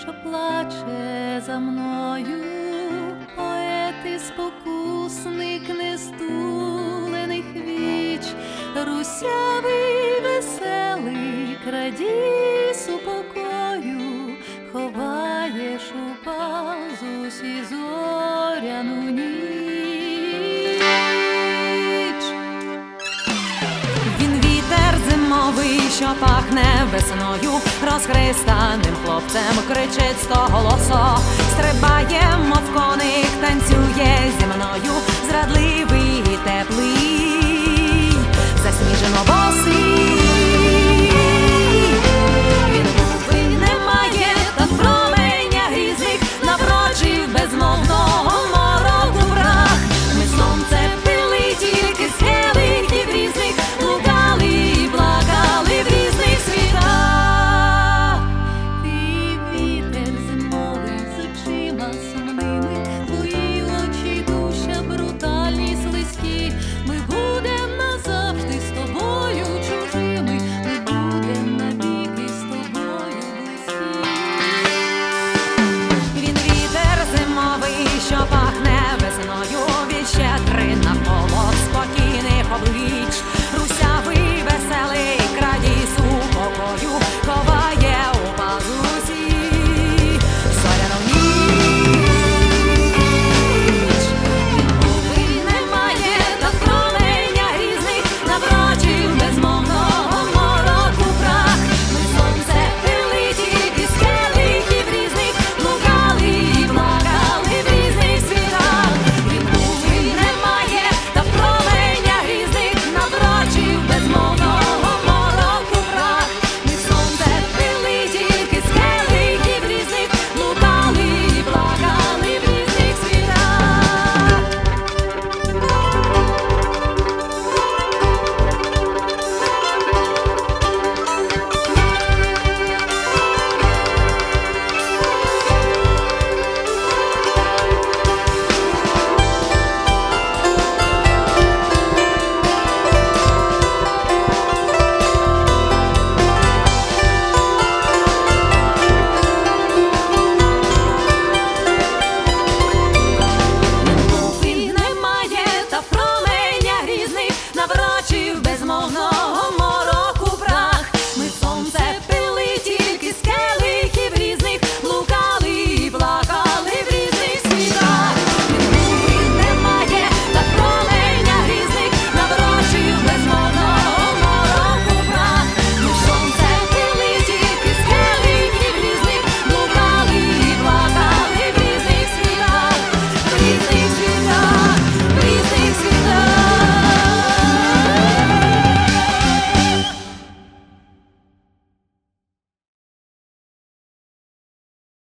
Що плаче за мною, поет і спокусник не що пахне весною, розхристаним хлопцем кричить сто голосо, стрибаємо в коник, cover